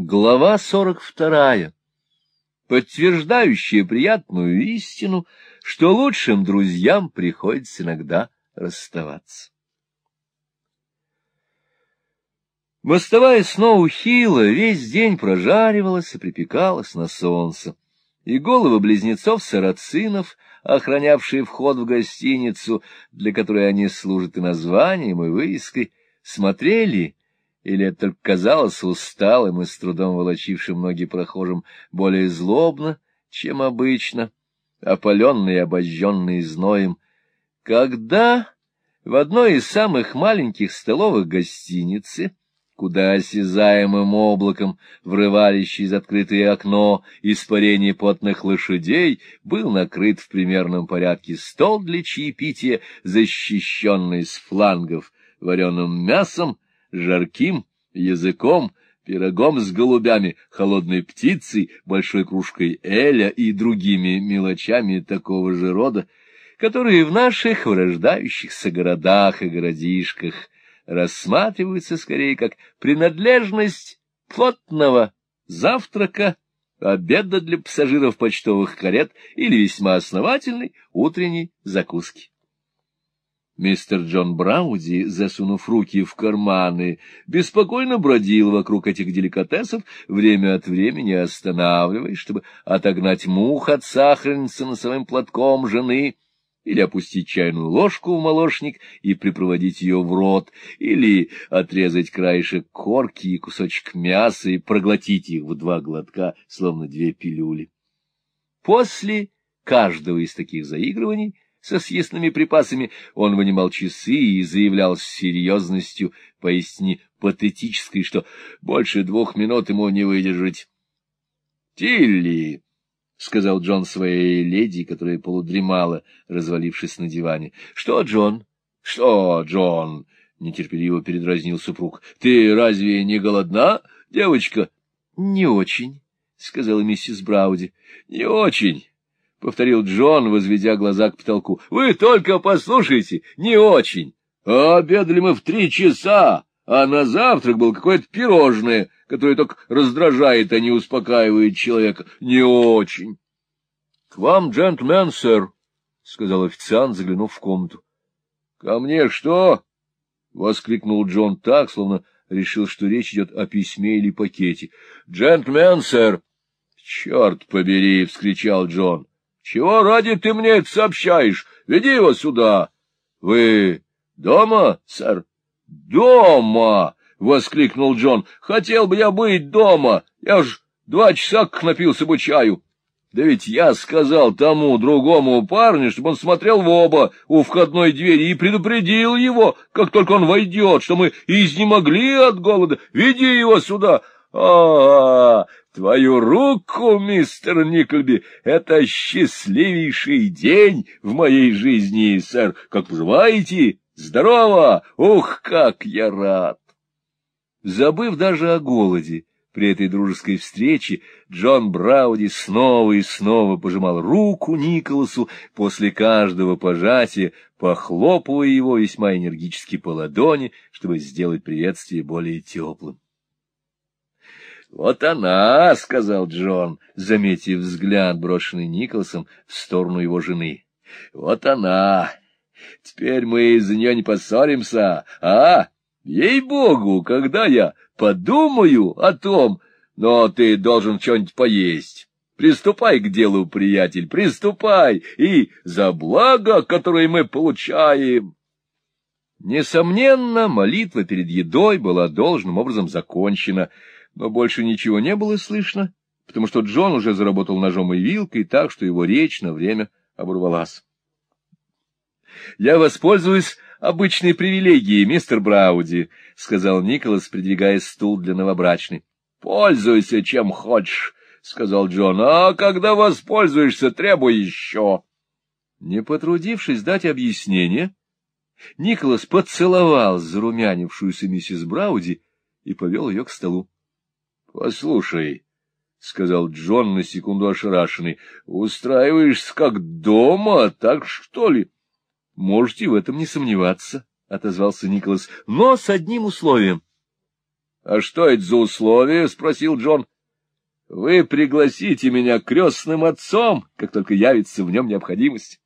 Глава сорок вторая, подтверждающая приятную истину, что лучшим друзьям приходится иногда расставаться. Мостовая Сноу-Хилла весь день прожаривалась и припекалась на солнце, и головы близнецов-сарацинов, охранявшие вход в гостиницу, для которой они служат и названием, и вывеской, смотрели или это только казалось усталым и с трудом волочившим ноги прохожим более злобно, чем обычно, опаленный и обожженный зноем, когда в одной из самых маленьких столовых гостиницы, куда осязаемым облаком врывались через открытое окно испарение потных лошадей, был накрыт в примерном порядке стол для чаепития, защищенный с флангов вареным мясом, жарким языком, пирогом с голубями, холодной птицей, большой кружкой эля и другими мелочами такого же рода, которые в наших вырождающихся городах и городишках рассматриваются скорее как принадлежность плотного завтрака, обеда для пассажиров почтовых карет или весьма основательной утренней закуски. Мистер Джон Брауди, засунув руки в карманы, беспокойно бродил вокруг этих деликатесов, время от времени останавливаясь, чтобы отогнать мух от сахарницы носовым платком жены, или опустить чайную ложку в молочник и припроводить ее в рот, или отрезать краешек корки и кусочек мяса и проглотить их в два глотка, словно две пилюли. После каждого из таких заигрываний со съестными припасами, он вынимал часы и заявлял с серьезностью, поистине патетической, что больше двух минут ему не выдержать. — Тилли! — сказал Джон своей леди, которая полудремала, развалившись на диване. — Что, Джон? — Что, Джон? — нетерпеливо передразнил супруг. — Ты разве не голодна, девочка? — Не очень, — сказала миссис Брауди. — Не очень. — повторил Джон, возведя глаза к потолку. — Вы только послушайте, не очень. обедали мы в три часа, а на завтрак был какое-то пирожное, которое только раздражает, а не успокаивает человека. Не очень. — К вам, джентльмен, сэр, — сказал официант, заглянув в комнату. — Ко мне что? — воскликнул Джон так, словно решил, что речь идет о письме или пакете. — Джентльмен, сэр! — Черт побери! — вскричал Джон. Чего ради ты мне это сообщаешь? Веди его сюда. — Вы дома, сэр? — Дома! — воскликнул Джон. — Хотел бы я быть дома. Я ж два часа как напился бы чаю. Да ведь я сказал тому другому парню, чтобы он смотрел в оба у входной двери и предупредил его, как только он войдет, что мы изнемогли от голода. Веди его сюда. А, -а, Твою руку, мистер Никльби, это счастливейший день в моей жизни, сэр. Как поживаете? Здорово! Ух, как я рад! Забыв даже о голоде, при этой дружеской встрече Джон Брауди снова и снова пожимал руку Николасу после каждого пожатия, похлопывая его весьма энергически по ладони, чтобы сделать приветствие более теплым. — Вот она, — сказал Джон, заметив взгляд, брошенный Николсом в сторону его жены. — Вот она. Теперь мы из-за нее не поссоримся, а? Ей-богу, когда я подумаю о том, но ты должен что-нибудь поесть. Приступай к делу, приятель, приступай, и за благо, которое мы получаем. Несомненно, молитва перед едой была должным образом закончена — но больше ничего не было слышно, потому что Джон уже заработал ножом и вилкой так, что его речь на время оборвалась. — Я воспользуюсь обычной привилегией, мистер Брауди, — сказал Николас, придвигая стул для новобрачной. — Пользуйся чем хочешь, — сказал Джон, — а когда воспользуешься, требуй еще. Не потрудившись дать объяснение, Николас поцеловал зарумянившуюся миссис Брауди и повел ее к столу. — Послушай, — сказал Джон на секунду ошарашенный, — устраиваешься как дома, так что ли? — Можете в этом не сомневаться, — отозвался Николас, — но с одним условием. — А что это за условие? — спросил Джон. — Вы пригласите меня крестным отцом, как только явится в нем необходимость.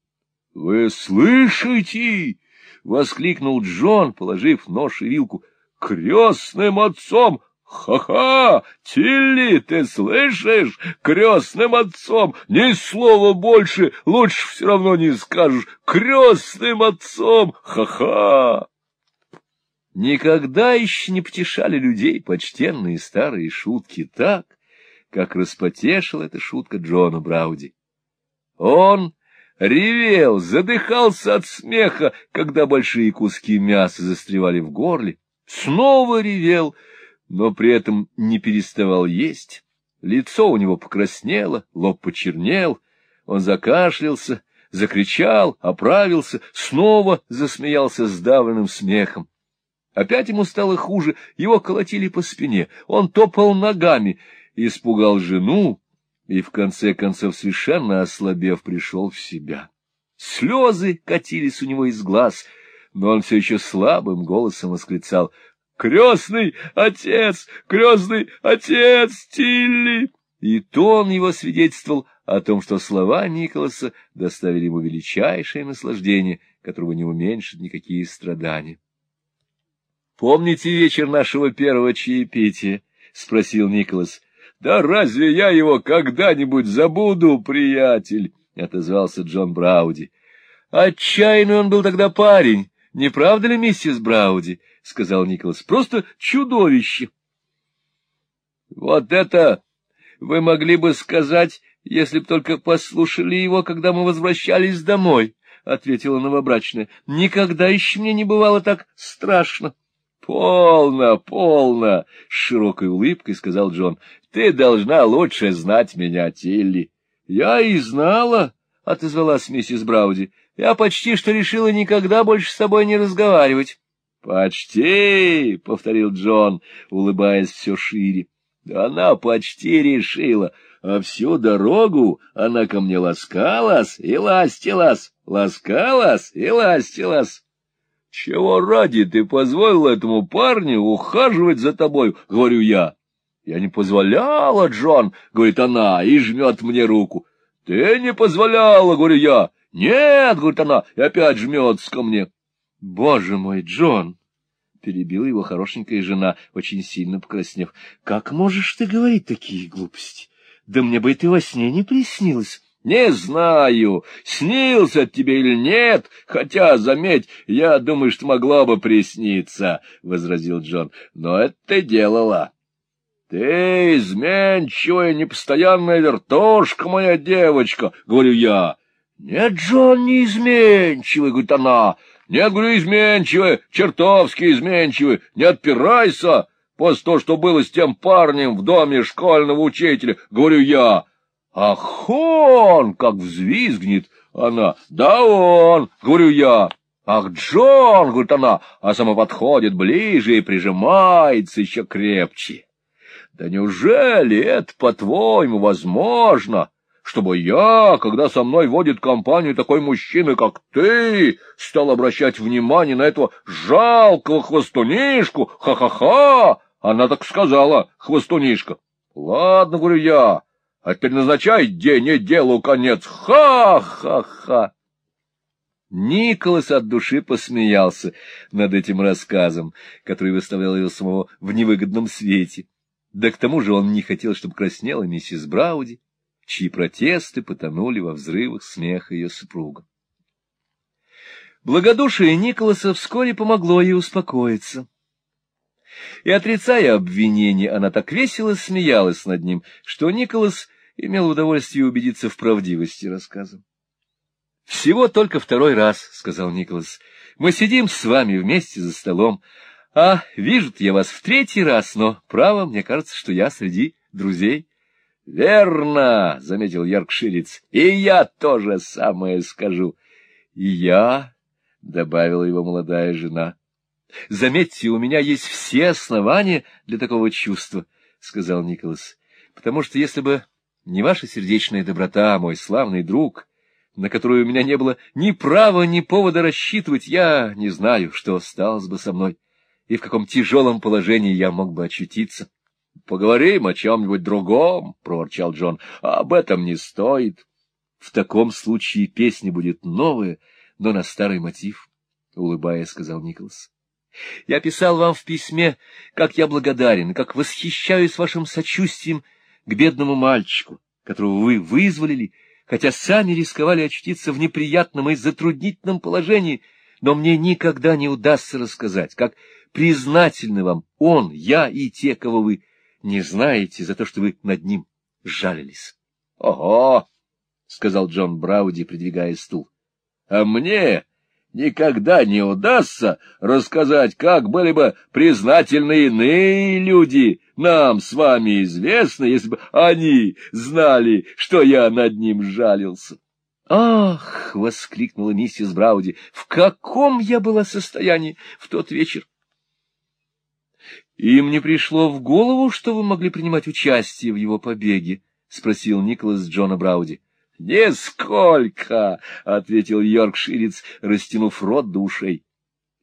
— Вы слышите? — воскликнул Джон, положив нож и вилку. — Крестным отцом! Ха-ха! Тилли, ты слышишь? Крестным отцом! Ни слова больше, лучше все равно не скажешь. Крестным отцом! Ха-ха! Никогда еще не потешали людей почтенные старые шутки так, как распотешила эта шутка Джона Брауди. Он ревел, задыхался от смеха, когда большие куски мяса застревали в горле, снова ревел, но при этом не переставал есть. Лицо у него покраснело, лоб почернел, он закашлялся, закричал, оправился, снова засмеялся сдавленным смехом. Опять ему стало хуже, его колотили по спине, он топал ногами, испугал жену и, в конце концов, совершенно ослабев, пришел в себя. Слезы катились у него из глаз, но он все еще слабым голосом восклицал «Крестный отец! Крестный отец! Тилли!» И тон его свидетельствовал о том, что слова Николаса доставили ему величайшее наслаждение, которого не уменьшит никакие страдания. Помните вечер нашего первого чаепития? — спросил Николас. — Да разве я его когда-нибудь забуду, приятель? — отозвался Джон Брауди. — Отчаянный он был тогда парень, не правда ли, миссис Брауди? — сказал Николас. — Просто чудовище. — Вот это вы могли бы сказать, если б только послушали его, когда мы возвращались домой, — ответила новобрачная. — Никогда еще мне не бывало так страшно. — Полно, полно, — с широкой улыбкой сказал Джон. — Ты должна лучше знать меня, Тилли. — Я и знала, — отозвалась миссис Брауди. — Я почти что решила никогда больше с тобой не разговаривать. — Почти, — повторил Джон, улыбаясь все шире. — Она почти решила, а всю дорогу она ко мне ласкалась и ластилась, ласкалась и ластилась. Чего ради ты позволил этому парню ухаживать за тобой, — говорю я. Я не позволяла, Джон, — говорит она, и жмет мне руку. Ты не позволяла, — говорю я. Нет, — говорит она, и опять жмется ко мне. Боже мой, Джон! — перебила его хорошенькая жена, очень сильно покраснев. — Как можешь ты говорить такие глупости? Да мне бы это во сне не приснилось. Не знаю, снился тебе или нет, хотя, заметь, я думаю, что могло бы присниться, — возразил Джон, — но это ты делала. Ты изменчивая, непостоянная вертушка, моя девочка, — говорю я. Нет, Джон, не изменчивый, — говорит она. Нет, говорю, изменчивая, чертовски изменчивая, не отпирайся. После того, что было с тем парнем в доме школьного учителя, говорю я. Ах, он, как взвизгнет она. Да он, говорю я. Ах, Джон, говорит она, а сама подходит ближе и прижимается еще крепче. Да неужели это, по-твоему, возможно, чтобы я, когда со мной водит компанию такой мужчина, как ты, стал обращать внимание на этого жалкого хвостунишку? Ха-ха-ха! Она так сказала, хвостунишка. Ладно, говорю я, а теперь назначай день и делу конец. Ха-ха-ха! Николас от души посмеялся над этим рассказом, который выставлял его самого в невыгодном свете. Да к тому же он не хотел, чтобы краснела миссис Брауди, чьи протесты потонули во взрывах смеха ее супруга. Благодушие Николаса вскоре помогло ей успокоиться. И, отрицая обвинение, она так весело смеялась над ним, что Николас имел удовольствие убедиться в правдивости рассказа. — Всего только второй раз, — сказал Николас. — Мы сидим с вами вместе за столом. А вижу я вас в третий раз, но, право, мне кажется, что я среди друзей. — Верно, — заметил Яркширец, — и я тоже самое скажу. — И я, — добавила его молодая жена. — Заметьте, у меня есть все основания для такого чувства, — сказал Николас, — потому что если бы не ваша сердечная доброта, мой славный друг, на которую у меня не было ни права, ни повода рассчитывать, я не знаю, что осталось бы со мной. и в каком тяжелом положении я мог бы очутиться. — Поговорим о чем-нибудь другом, — проворчал Джон. — Об этом не стоит. — В таком случае песня будет новая, но на старый мотив, — улыбаясь, сказал Николас. — Я писал вам в письме, как я благодарен, как восхищаюсь вашим сочувствием к бедному мальчику, которого вы вызволили, хотя сами рисковали очутиться в неприятном и затруднительном положении, но мне никогда не удастся рассказать, как признательны вам он, я и те, кого вы не знаете за то, что вы над ним жалились. — Ого! — сказал Джон Брауди, придвигая стул. — А мне никогда не удастся рассказать, как были бы признательны иные люди, нам с вами известно, если бы они знали, что я над ним жалился. — Ах! — воскликнула миссис Брауди. — В каком я была состоянии в тот вечер! — Им не пришло в голову, что вы могли принимать участие в его побеге? — спросил Николас Джона Брауди. — Нисколько, — ответил Йоркширец, растянув рот до ушей.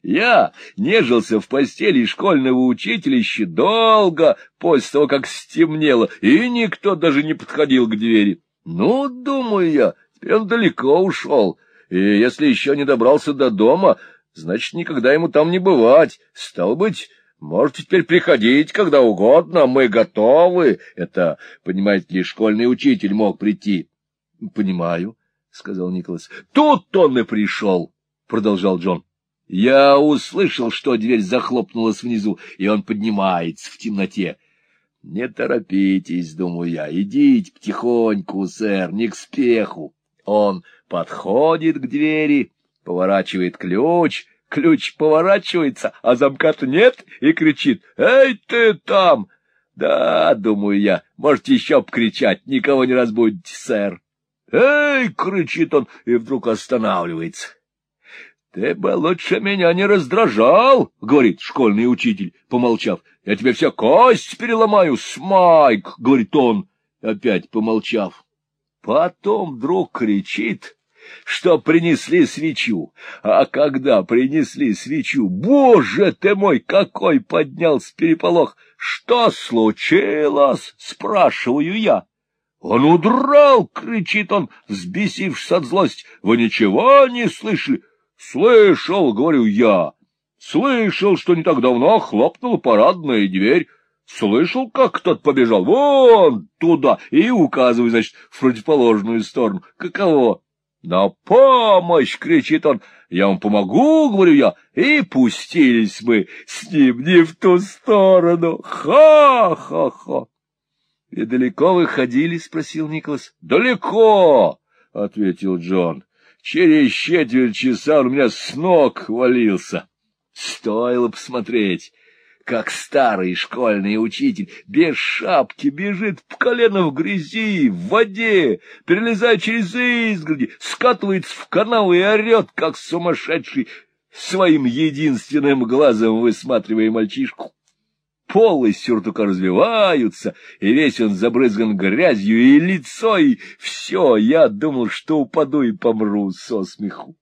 Я нежился в постели школьного учителища долго после того, как стемнело, и никто даже не подходил к двери. Ну, думаю я, теперь он далеко ушел, и если еще не добрался до дома, значит, никогда ему там не бывать. Стал быть, можете теперь приходить когда угодно, мы готовы. Это, понимаете ли, школьный учитель мог прийти. — Понимаю, — сказал Николас. — Тут он и пришел, — продолжал Джон. Я услышал, что дверь захлопнулась внизу, и он поднимается в темноте. Не торопитесь, думаю я, идите потихоньку, сэр, не к спеху. Он подходит к двери, поворачивает ключ, ключ поворачивается, а замка-то нет, и кричит «Эй, ты там!» Да, думаю я, можете еще покричать, никого не разбудите, сэр. «Эй!» — кричит он, и вдруг останавливается. — Ты бы лучше меня не раздражал, — говорит школьный учитель, помолчав. — Я тебе все кость переломаю, Смайк, — говорит он, опять помолчав. Потом вдруг кричит, что принесли свечу. А когда принесли свечу, боже ты мой, какой поднялся переполох! Что случилось? — спрашиваю я. Он удрал, — кричит он, взбесившись от злости. — Вы ничего не слышали? — Слышал, говорю я, слышал, что не так давно хлопнула парадная дверь. Слышал, как кто-то побежал вон туда и указываю, значит, в противоположную сторону. Каково? «На помощь!» — кричит он. «Я вам помогу!» — говорю я. И пустились мы с ним не в ту сторону. Ха-ха-ха! — И далеко вы ходили? — спросил Николас. — Далеко! — ответил Джон. Через четверть часа он у меня с ног валился. Стоило посмотреть, как старый школьный учитель без шапки бежит в колено в грязи, в воде, перелезает через изгороди, скатывается в канаву и орет, как сумасшедший, своим единственным глазом высматривая мальчишку полы сюртука развиваются, и весь он забрызган грязью, и лицо, и все, я думал, что упаду и помру со смеху.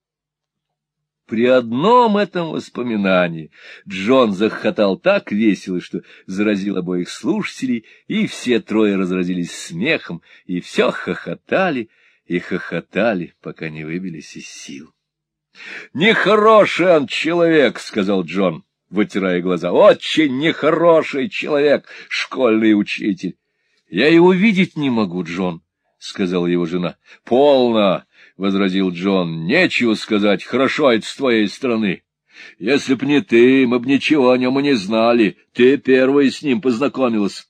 При одном этом воспоминании Джон захохотал так весело, что заразил обоих слушателей, и все трое разразились смехом, и все хохотали и хохотали, пока не выбились из сил. — Нехороший он человек, — сказал Джон вытирая глаза. «Очень нехороший человек, школьный учитель!» «Я его видеть не могу, Джон», — сказала его жена. «Полно!» — возразил Джон. «Нечего сказать, хорошо это с твоей стороны. Если б не ты, мы б ничего о нем и не знали. Ты первой с ним познакомилась».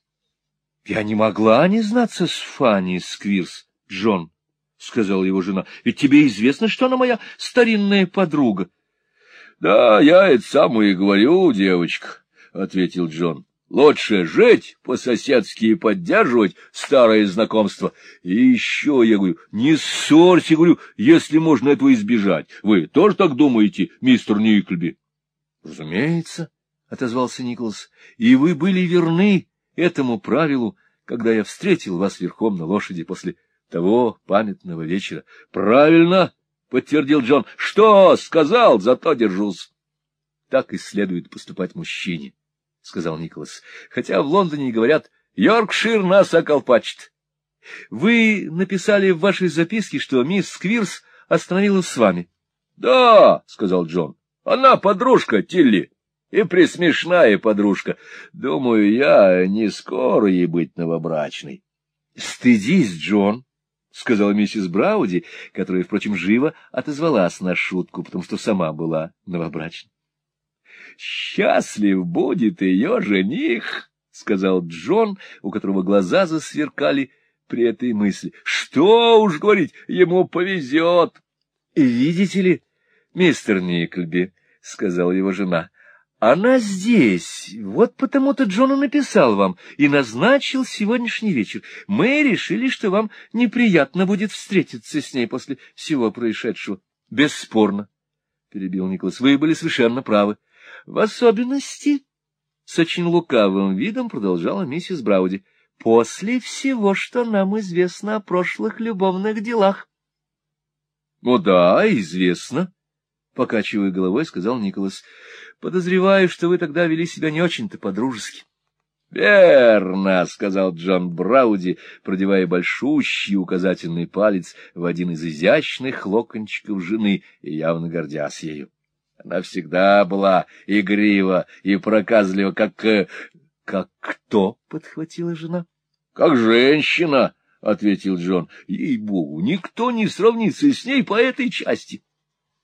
«Я не могла не знаться с Фанни Сквирс, Джон», — сказала его жена. «Ведь тебе известно, что она моя старинная подруга». — Да, я это самое и говорю, девочка, — ответил Джон. — Лучше жить по-соседски и поддерживать старое знакомство. И еще, я говорю, не ссорьте, говорю, если можно этого избежать. Вы тоже так думаете, мистер Никльби? — Разумеется, — отозвался Николас, — и вы были верны этому правилу, когда я встретил вас верхом на лошади после того памятного вечера. — Правильно, — подтвердил Джон. — Что сказал, зато держусь. — так и следует поступать мужчине, — сказал Николас. — Хотя в Лондоне говорят, Йоркшир нас околпачит. Вы написали в вашей записке, что мисс Сквирс остановилась с вами. — Да, — сказал Джон, — она подружка Тилли. И присмешная подружка. Думаю, я не скоро ей быть новобрачной. — Стыдись, Джон, — сказала миссис Брауди, которая, впрочем, живо отозвалась на шутку, потому что сама была новобрачной. — Счастлив будет ее жених, — сказал Джон, у которого глаза засверкали при этой мысли. — Что уж говорить, ему повезет. — Видите ли, мистер Никльби, — сказала его жена, — она здесь, вот потому-то Джон написал вам и назначил сегодняшний вечер. Мы решили, что вам неприятно будет встретиться с ней после всего происшедшего. — Бесспорно, — перебил Николас, — вы были совершенно правы. — В особенности, — с очень лукавым видом продолжала миссис Брауди, — после всего, что нам известно о прошлых любовных делах. — Ну да, известно, — покачивая головой, сказал Николас. Подозреваю, что вы тогда вели себя не очень-то по-дружески. — Верно, — сказал Джон Брауди, продевая большущий указательный палец в один из изящных локончиков жены и явно гордясь ею. Она всегда была игрива и проказлива, как... Э, — Как кто? — подхватила жена. — Как женщина, — ответил Джон. — Ей-богу, никто не сравнится с ней по этой части.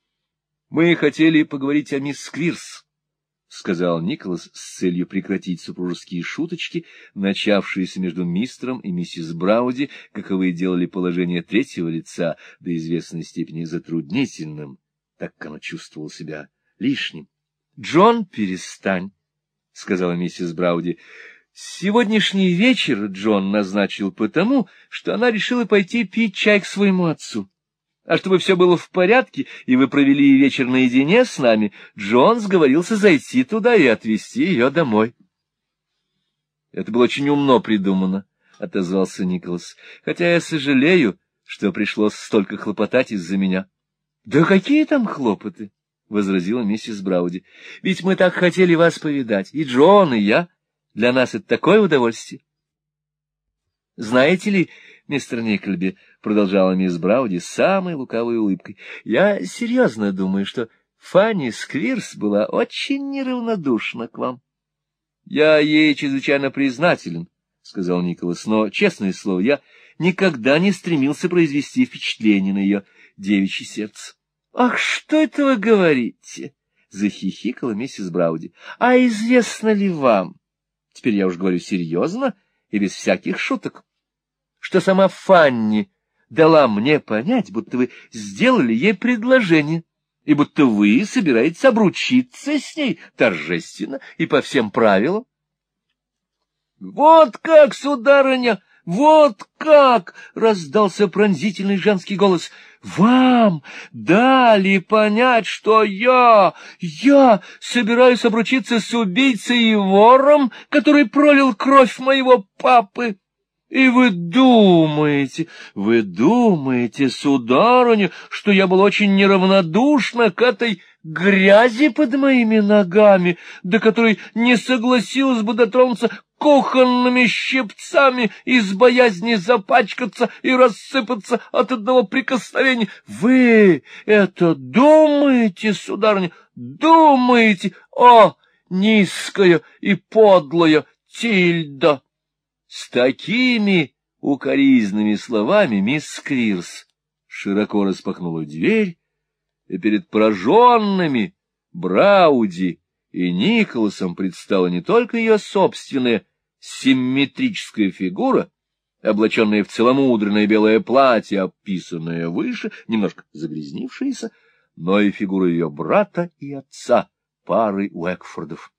— Мы хотели поговорить о мисс Сквирс, — сказал Николас с целью прекратить супружеские шуточки, начавшиеся между мистером и миссис Брауди, каковые делали положение третьего лица до известной степени затруднительным, так как оно чувствовало себя лишним. — Джон, перестань, — сказала миссис Брауди. — Сегодняшний вечер Джон назначил потому, что она решила пойти пить чай к своему отцу. А чтобы все было в порядке, и вы провели вечер наедине с нами, Джон сговорился зайти туда и отвезти ее домой. — Это было очень умно придумано, — отозвался Николас, — хотя я сожалею, что пришлось столько хлопотать из-за меня. — Да какие там хлопоты? — возразила миссис Брауди. — Ведь мы так хотели вас повидать, и Джон, и я. Для нас это такое удовольствие. Знаете ли, мистер Никльби, — продолжала мисс Брауди с самой лукавой улыбкой, — я серьезно думаю, что Фанни Сквирс была очень неравнодушна к вам. — Я ей чрезвычайно признателен, — сказал Николас, — но, честное слово, я никогда не стремился произвести впечатление на ее девичье сердце. — Ах, что это вы говорите? — захихикала миссис Брауди. — А известно ли вам? Теперь я уж говорю серьезно и без всяких шуток что сама Фанни дала мне понять, будто вы сделали ей предложение, и будто вы собираетесь обручиться с ней торжественно и по всем правилам. — Вот как, сударыня, вот как! — раздался пронзительный женский голос. — Вам дали понять, что я, я собираюсь обручиться с убийцей и вором, который пролил кровь моего папы. И вы думаете, вы думаете, сударыня, что я был очень неравнодушна к этой грязи под моими ногами, до которой не согласилась бы дотронуться кухонными щипцами из боязни запачкаться и рассыпаться от одного прикосновения. Вы это думаете, сударыня, думаете, о, низкая и подлая Тильда! С такими укоризными словами мисс Сквирс широко распахнула дверь, и перед пораженными Брауди и Николасом предстала не только ее собственная симметрическая фигура, облаченная в целомудренное белое платье, описанное выше, немножко загрязнившееся, но и фигура ее брата и отца, пары Уэкфордов.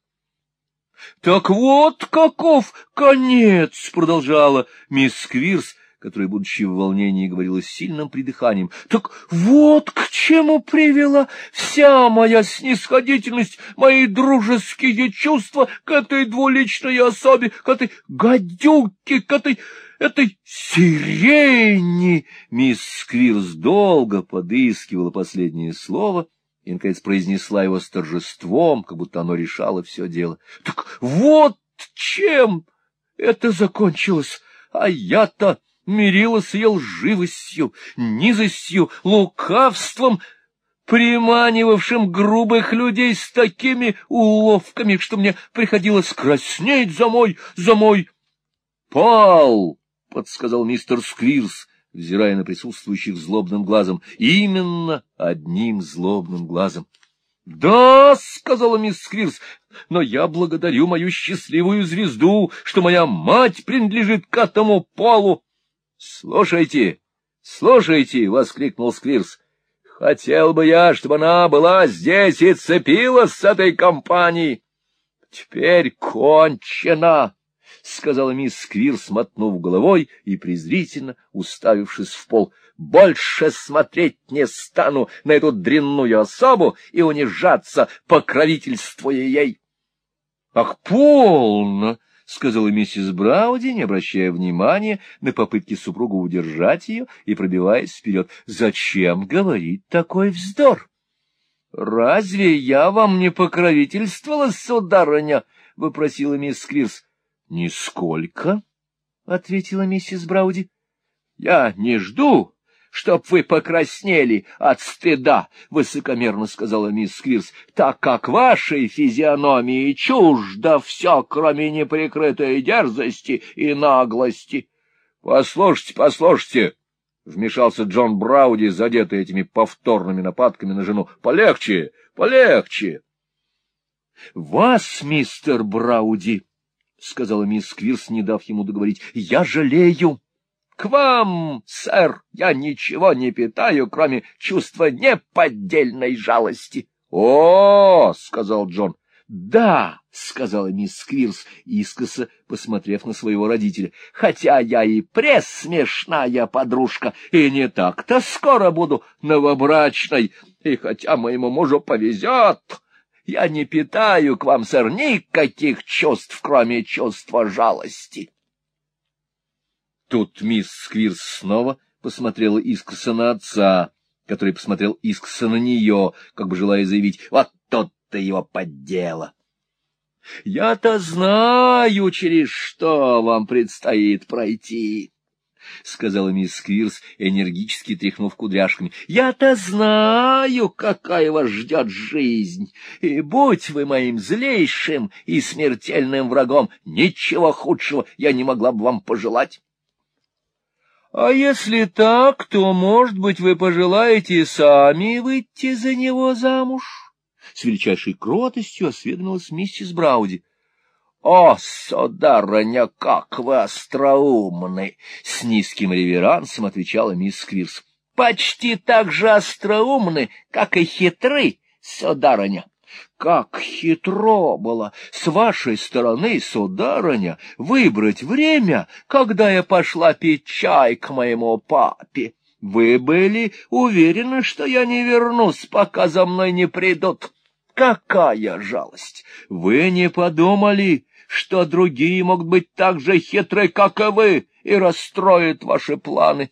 — Так вот каков конец, — продолжала мисс Сквирс, которая, будучи в волнении, говорила с сильным придыханием. — Так вот к чему привела вся моя снисходительность, мои дружеские чувства к этой двуличной особе, к этой гадюке, к этой этой сирени. Мисс Сквирс долго подыскивала последнее слово и, наконец, произнесла его с торжеством, как будто оно решало все дело. — Так вот чем это закончилось, а я-то мирилась ее лживостью, низостью, лукавством, приманивавшим грубых людей с такими уловками, что мне приходилось краснеть за мой, за мой... — Пал! — подсказал мистер Сквирс, взирая на присутствующих злобным глазом. — Именно одним злобным глазом. — Да, — сказала мисс Сквирс, — но я благодарю мою счастливую звезду, что моя мать принадлежит к этому полу. — Слушайте, слушайте! — воскликнул Сквирс. — Хотел бы я, чтобы она была здесь и цепилась с этой компанией. Теперь кончено! — сказала мисс Сквир, смотнув головой и презрительно уставившись в пол. — Больше смотреть не стану на эту дрянную особу и унижаться, покровительствуя ей. — Ах, полно! — сказала миссис Брауди, не обращая внимания на попытки супруга удержать ее и пробиваясь вперед. — Зачем говорить такой вздор? — Разве я вам не покровительствовала, сударыня? — выпросила мисс Сквирс. — Нисколько, — ответила миссис Брауди. — Я не жду, чтоб вы покраснели от стыда, — высокомерно сказала мисс Сквирс, — так как вашей физиономии чуждо все, кроме неприкрытой дерзости и наглости. — Послушайте, послушайте, — вмешался Джон Брауди, задетый этими повторными нападками на жену. — Полегче, полегче. — Вас, мистер Брауди, — сказала мисс Сквирс, не дав ему договорить, — я жалею. — К вам, сэр, я ничего не питаю, кроме чувства неподдельной жалости. — О, — сказал Джон. — Да, — сказала мисс Сквирс, искоса посмотрев на своего родителя, — хотя я и пресмешная подружка, и не так-то скоро буду новобрачной, и хотя моему мужу повезет, я не питаю к вам, сэр, никаких чувств, кроме чувства жалости. Тут мисс Сквирс снова посмотрела искоса на отца, который посмотрел искоса на нее, как бы желая заявить, вот тот-то его поддела. — Я-то знаю, через что вам предстоит пройти, — сказала мисс Сквирс, энергически тряхнув кудряшками. — Я-то знаю, какая вас ждет жизнь, и будь вы моим злейшим и смертельным врагом, ничего худшего я не могла бы вам пожелать. А если так, то, может быть, вы пожелаете сами выйти за него замуж? С величайшей кротостью осведомилась миссис Брауди. — О, сударыня, как вы остроумны! — с низким реверансом отвечала мисс Квирс. — Почти так же остроумны, как и хитры, сударыня. Как хитро было с вашей стороны, сударыня, выбрать время, когда я пошла пить чай к моему папе. Вы были уверены, что я не вернусь, пока за мной не придут. Какая жалость! Вы не подумали, что другие могут быть так же хитры, как и вы, и расстроят ваши планы?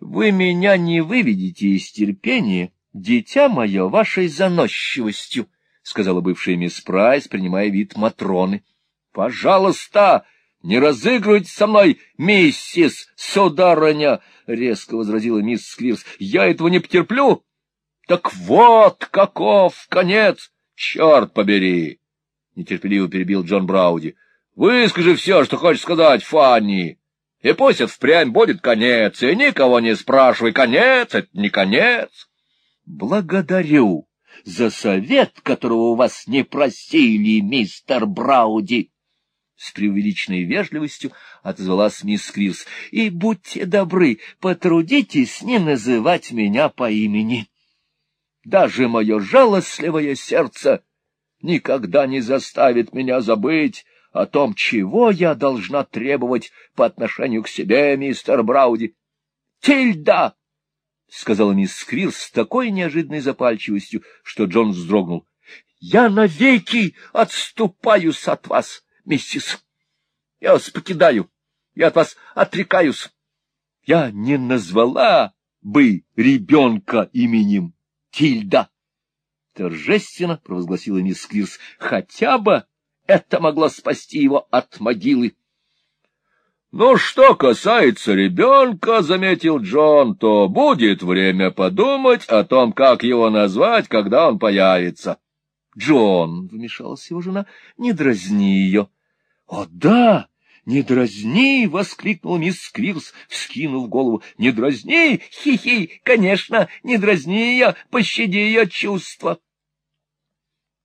Вы меня не выведете из терпения, дитя мое, вашей заносчивостью, — сказала бывшая мисс Прайс, принимая вид Матроны. — Пожалуйста, не разыгрывайте со мной, миссис сударыня, — резко возразила мисс Сквирс. — Я этого не потерплю. — Так вот каков конец! Черт побери! — нетерпеливо перебил Джон Брауди. — Выскажи все, что хочешь сказать, Фанни. И пусть это впрямь будет конец, и никого не спрашивай. Конец — это не конец. — Благодарю за совет, которого у вас не просили, мистер Брауди. С преувеличенной вежливостью отозвалась мисс Кривс. — И будьте добры, потрудитесь не называть меня по имени. Даже мое жалостливое сердце никогда не заставит меня забыть о том, чего я должна требовать по отношению к себе, мистер Брауди. — Тильда! — сказала мисс Сквилл с такой неожиданной запальчивостью, что Джон вздрогнул. — Я навеки отступаюсь от вас, миссис. Я вас покидаю. Я от вас отрекаюсь. Я не назвала бы ребенка именем Тильда. торжественно провозгласила мисс Сквирс. — Хотя бы это могло спасти его от могилы. — Ну, что касается ребенка, — заметил Джон, — то будет время подумать о том, как его назвать, когда он появится. — Джон, — вмешалась его жена, — не дразни ее. — О, да! «Не дразни!» — воскликнул мисс Сквирс, вскинув голову. «Не дразни! Хи-хи! Конечно, не дразни ее! Пощади ее чувства!»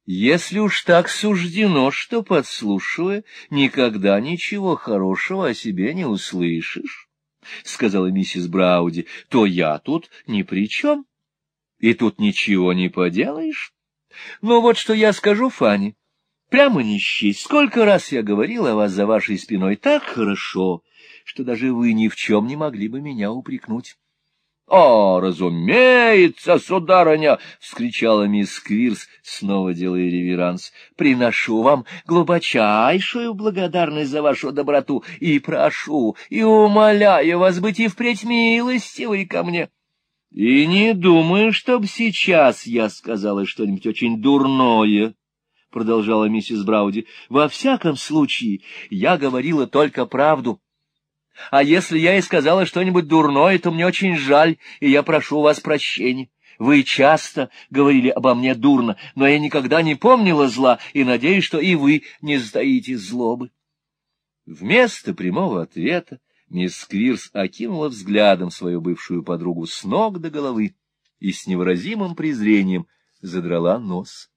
Если уж так суждено, что, подслушивая, никогда ничего хорошего о себе не услышишь, — сказала миссис Брауди, — то я тут ни при чем, и тут ничего не поделаешь. Но вот что я скажу Фане. Прямо не счесть, сколько раз я говорил о вас за вашей спиной так хорошо, что даже вы ни в чем не могли бы меня упрекнуть. — О, разумеется, сударыня! — вскричала мисс Квирс, снова делая реверанс. — Приношу вам глубочайшую благодарность за вашу доброту и прошу, и умоляю вас быть и впредь милостивой ко мне. И не думаю, чтоб сейчас я сказала что-нибудь очень дурное — продолжала миссис Брауди, — во всяком случае я говорила только правду. А если я и сказала что-нибудь дурное, то мне очень жаль, и я прошу вас прощения. Вы часто говорили обо мне дурно, но я никогда не помнила зла, и надеюсь, что и вы не сдаите злобы. Вместо прямого ответа мисс Квирс окинула взглядом свою бывшую подругу с ног до головы и с невыразимым презрением задрала нос.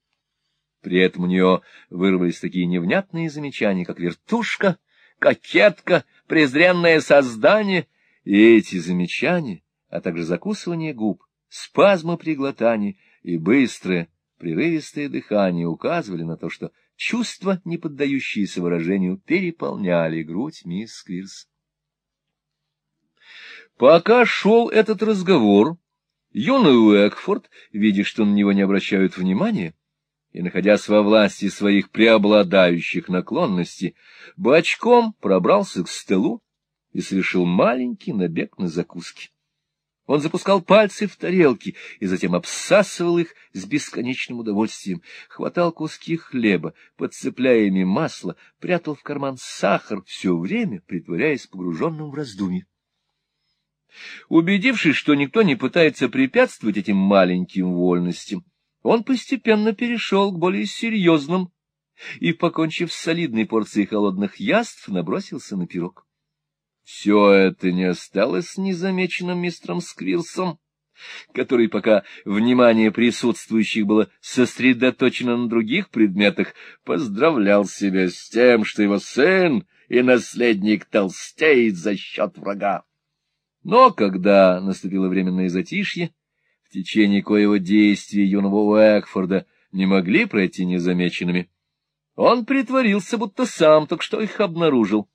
При этом у нее вырвались такие невнятные замечания, как вертушка, кокетка, презренное создание. И эти замечания, а также закусывание губ, спазмы при глотании и быстрое, прерывистое дыхание указывали на то, что чувства, не поддающиеся выражению, переполняли грудь мисс Квирс. Пока шел этот разговор, юный Уэкфорд, видя, что на него не обращают внимания, и, находясь во власти своих преобладающих наклонностей, бочком пробрался к столу и совершил маленький набег на закуски. Он запускал пальцы в тарелки и затем обсасывал их с бесконечным удовольствием, хватал куски хлеба, подцепляя ими масло, прятал в карман сахар, все время притворяясь погруженным в раздумье. Убедившись, что никто не пытается препятствовать этим маленьким вольностям, он постепенно перешел к более серьезным и, покончив с солидной порцией холодных яств, набросился на пирог. Все это не осталось незамеченным мистером Сквирсом, который, пока внимание присутствующих было сосредоточено на других предметах, поздравлял себя с тем, что его сын и наследник толстеет за счет врага. Но когда наступило временное затишье, течение коего действия юного Уэкфорда не могли пройти незамеченными. Он притворился, будто сам только что их обнаружил,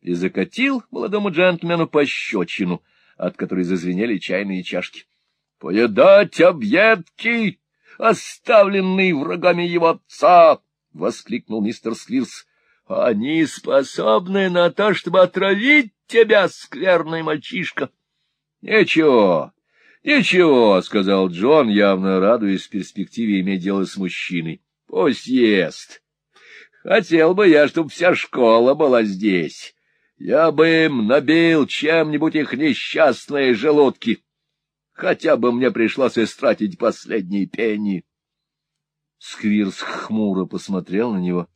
и закатил молодому джентльмену пощечину, от которой зазвенели чайные чашки. — Поедать объедки, оставленные врагами его отца! — воскликнул мистер Сквирс. — Они способны на то, чтобы отравить тебя, скверный мальчишка. — Ничего, — Ничего, — сказал Джон, явно радуясь перспективе иметь дело с мужчиной. — Пусть ест. Хотел бы я, чтобы вся школа была здесь. Я бы им набил чем-нибудь их несчастные желудки. Хотя бы мне пришлось истратить последние пенни. Сквирс хмуро посмотрел на него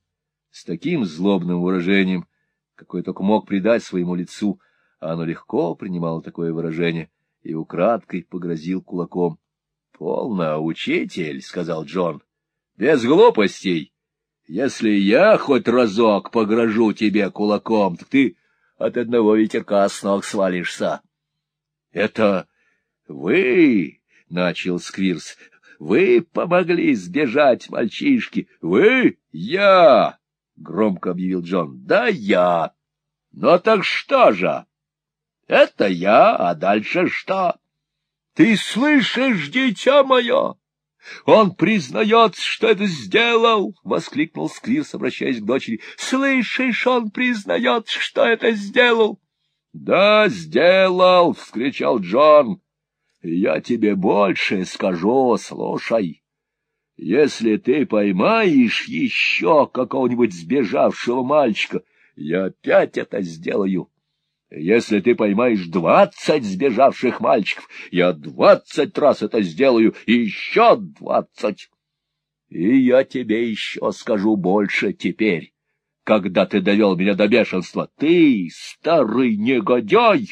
с таким злобным выражением, какое только мог придать своему лицу, а оно легко принимало такое выражение — и украдкой погрозил кулаком. — Полно, учитель, — сказал Джон, — без глупостей. Если я хоть разок погрожу тебе кулаком, так ты от одного ветерка с ног свалишься. — Это вы, — начал Сквирс, — вы помогли сбежать мальчишке. Вы? Я! — громко объявил Джон. — Да я. — Ну так что же? Это я, а дальше что? Ты слышишь, дитя мое? Он признается, что это сделал, — воскликнул Сквирс, обращаясь к дочери. — Слышишь, он признается, что это сделал. — Да, сделал, — вскричал Джон. — Я тебе больше скажу, слушай. Если ты поймаешь еще какого-нибудь сбежавшего мальчика, я опять это сделаю. Если ты поймаешь двадцать сбежавших мальчиков, я двадцать раз это сделаю, и еще двадцать. И я тебе еще скажу больше теперь, когда ты довел меня до бешенства. Ты, старый негодяй,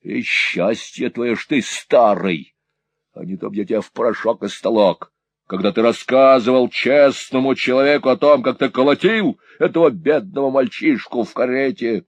и счастье твое, что ты старый, а не то б я тебя в порошок и столок когда ты рассказывал честному человеку о том, как ты колотил этого бедного мальчишку в карете. —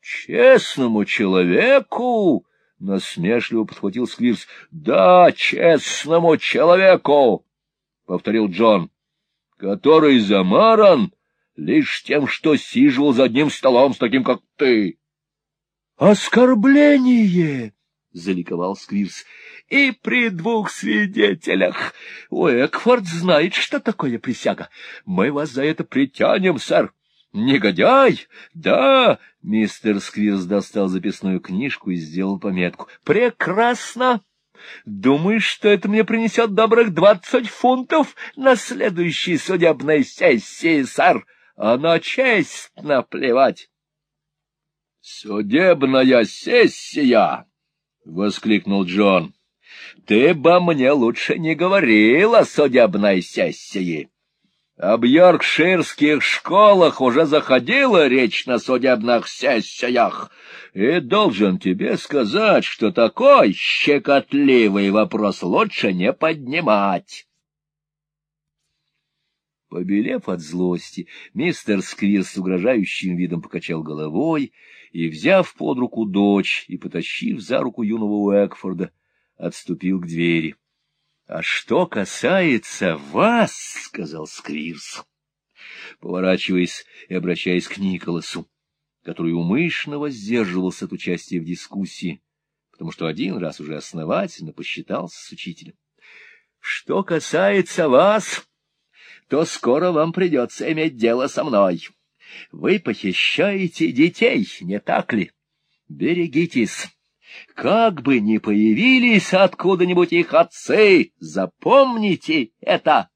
Честному человеку? — насмешливо подхватил Сквирс. — Да, честному человеку, — повторил Джон, — который замаран лишь тем, что сиживал за одним столом с таким, как ты. — Оскорбление! — заликовал Сквирс. — И при двух свидетелях. Уэкфорд знает, что такое присяга. Мы вас за это притянем, сэр. Негодяй! Да! Мистер Сквирс достал записную книжку и сделал пометку. Прекрасно! Думаешь, что это мне принесет добрых двадцать фунтов на следующей судебной сессии, сэр? А на честь наплевать. Судебная сессия! — воскликнул Джон. — Ты бы мне лучше не говорил о судебной сессии. Об йоркширских школах уже заходила речь на судебных сессиях, и должен тебе сказать, что такой щекотливый вопрос лучше не поднимать. Побелев от злости, мистер Сквир с угрожающим видом покачал головой и, взяв под руку дочь и потащив за руку юного Уэкфорда, отступил к двери. — А что касается вас, — сказал Сквирс, поворачиваясь и обращаясь к Николасу, который умышленно воздерживался от участия в дискуссии, потому что один раз уже основательно посчитался с учителем. — Что касается вас то скоро вам придется иметь дело со мной. Вы похищаете детей, не так ли? Берегитесь. Как бы ни появились откуда-нибудь их отцы, запомните это.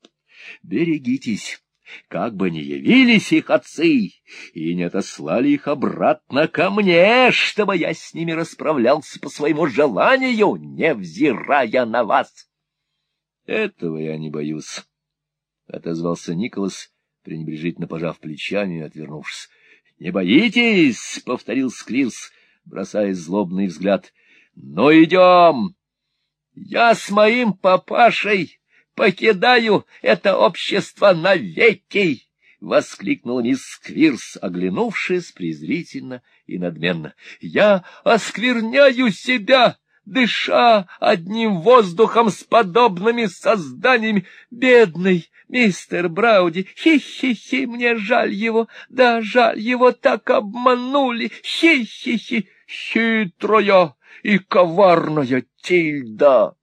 Берегитесь. Как бы ни явились их отцы и не отослали их обратно ко мне, чтобы я с ними расправлялся по своему желанию, невзирая на вас. Этого я не боюсь. — отозвался Николас, пренебрежительно пожав плечами и отвернувшись. — Не боитесь, — повторил Сквирс, бросая злобный взгляд. — Ну, идем! Я с моим папашей покидаю это общество навеки! — воскликнул мисс Сквирс, оглянувшись презрительно и надменно. — Я оскверняю себя! дыша одним воздухом с подобными созданиями. Бедный мистер Брауди, хи-хи-хи, мне жаль его, да жаль его так обманули, хи-хи-хи, хитрая и коварная Тильда.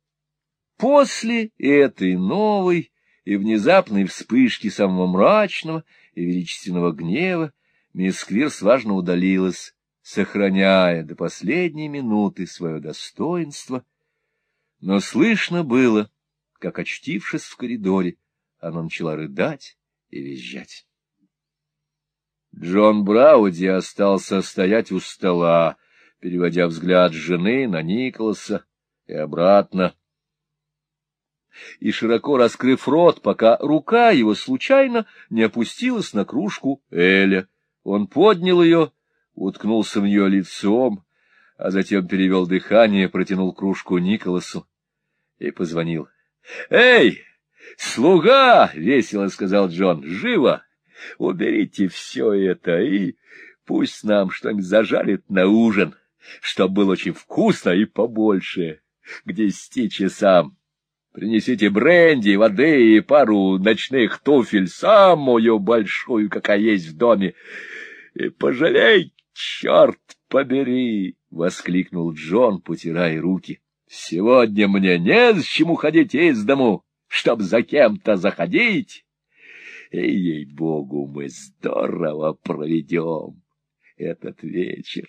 После этой новой и внезапной вспышки самого мрачного и величественного гнева мисс Квирс важно удалилась, сохраняя до последней минуты свое достоинство, но слышно было, как, очтившись в коридоре, она начала рыдать и визжать. Джон Брауди остался стоять у стола, переводя взгляд жены на Николаса и обратно. И, широко раскрыв рот, пока рука его случайно не опустилась на кружку Эля, он поднял ее уткнулся в нее лицом, а затем перевел дыхание, протянул кружку Николасу и позвонил. — Эй, слуга! — весело сказал Джон. — Живо! Уберите все это и пусть нам что-нибудь зажарит на ужин, чтоб было очень вкусно и побольше, к десяти часам. Принесите бренди, воды и пару ночных туфель, самую большую, какая есть в доме, и пожалейте, черт побери! — воскликнул Джон, потирая руки. — Сегодня мне не с чем уходить из дому, чтоб за кем-то заходить. И, ей-богу, мы здорово проведем этот вечер.